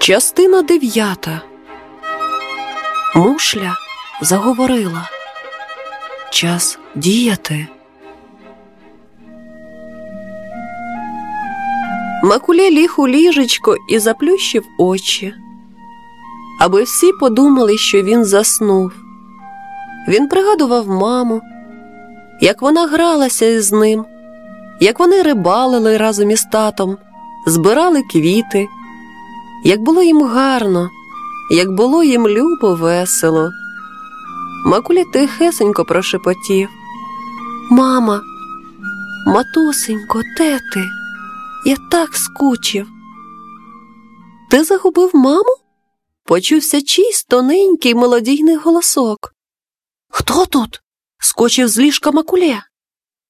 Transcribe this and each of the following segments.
Частина дев'ята. Мушля заговорила. Час діяти. Макулє ліг у ліжечко і заплющив очі, аби всі подумали, що він заснув. Він пригадував маму, як вона гралася із ним, як вони рибалили разом із татом, збирали квіти, як було їм гарно, як було їм любо весело. Макуля тихесенько прошепотів. Мама, матусенько, де ти? Я так скучив. Ти загубив маму? Почувся чийсь тоненький молодійний голосок. Хто тут? скочив з ліжка Макуле.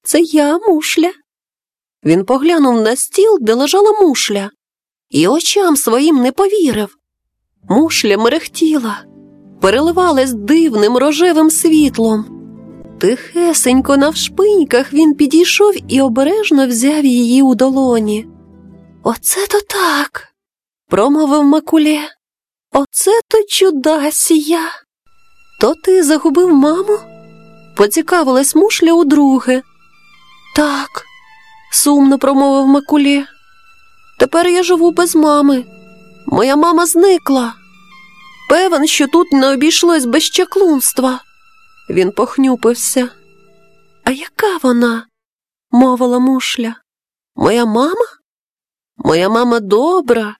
Це я, мушля. Він поглянув на стіл, де лежала мушля, і очам своїм не повірив. Мушля мерехтіла, переливалась дивним рожевим світлом. Тихесенько навшпиньках він підійшов і обережно взяв її у долоні. Оце то так, промовив Макуле. Оце то чудасія. То ти загубив маму? поцікавилась мушля удруге. Так, сумно промовив Макуле. Тепер я живу без мами. Моя мама зникла. Певен, що тут не обійшлось без чаклунства. Він похнюпився. А яка вона? мовила мушля. Моя мама? Моя мама добра.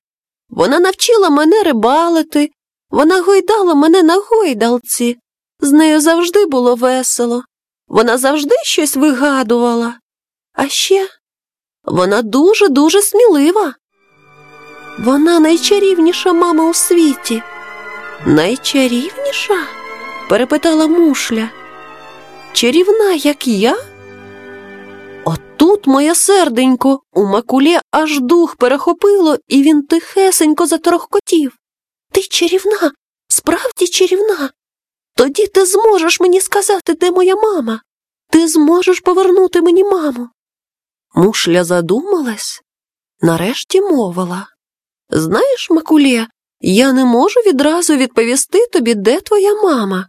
Вона навчила мене рибалити, вона гойдала мене на гойдалці. З нею завжди було весело. Вона завжди щось вигадувала. А ще вона дуже-дуже смілива. Вона найчарівніша мама у світі. Найчарівніша? перепитала мушля. Чарівна, як я? Отут, моє серденько, у макулі аж дух перехопило, і він тихесенько заторохкотів. Ти чарівна, справді чарівна. Тоді ти зможеш мені сказати, де моя мама. Ти зможеш повернути мені маму. Мушля задумалась, нарешті мовила. Знаєш, Макулє, я не можу відразу відповісти тобі, де твоя мама.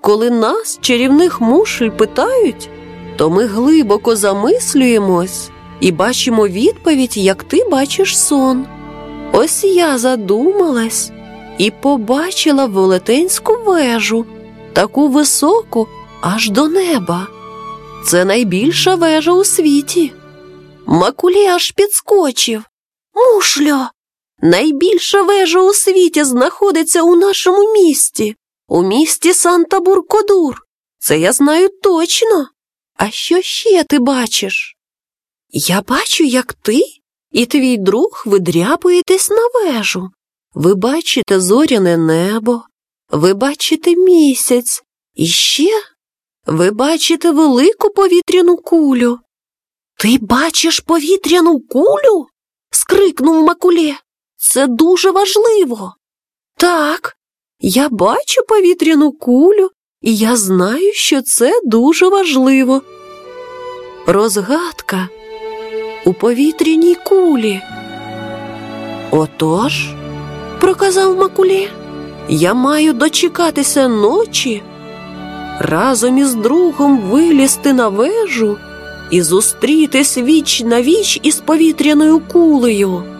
Коли нас, чарівних мушль, питають, то ми глибоко замислюємось і бачимо відповідь, як ти бачиш сон. Ось я задумалась і побачила велетенську вежу, таку високу аж до неба. Це найбільша вежа у світі. Макулі аж підскочив. Мушльо, найбільша вежа у світі знаходиться у нашому місті, у місті Санта Буркодур. Це я знаю точно. А що ще ти бачиш? Я бачу, як ти і твій друг видряпуєтесь на вежу. Ви бачите зоряне небо, ви бачите місяць, і ще ви бачите велику повітряну кулю. Ти бачиш повітряну кулю? скрикнув Макуле. Це дуже важливо. Так, я бачу повітряну кулю, і я знаю, що це дуже важливо. Розгадка у повітряній кулі. Отож, проказав Макуле, я маю дочекатися ночі, разом із другом вилізти на вежу і зустрітись віч на віч із повітряною кулею.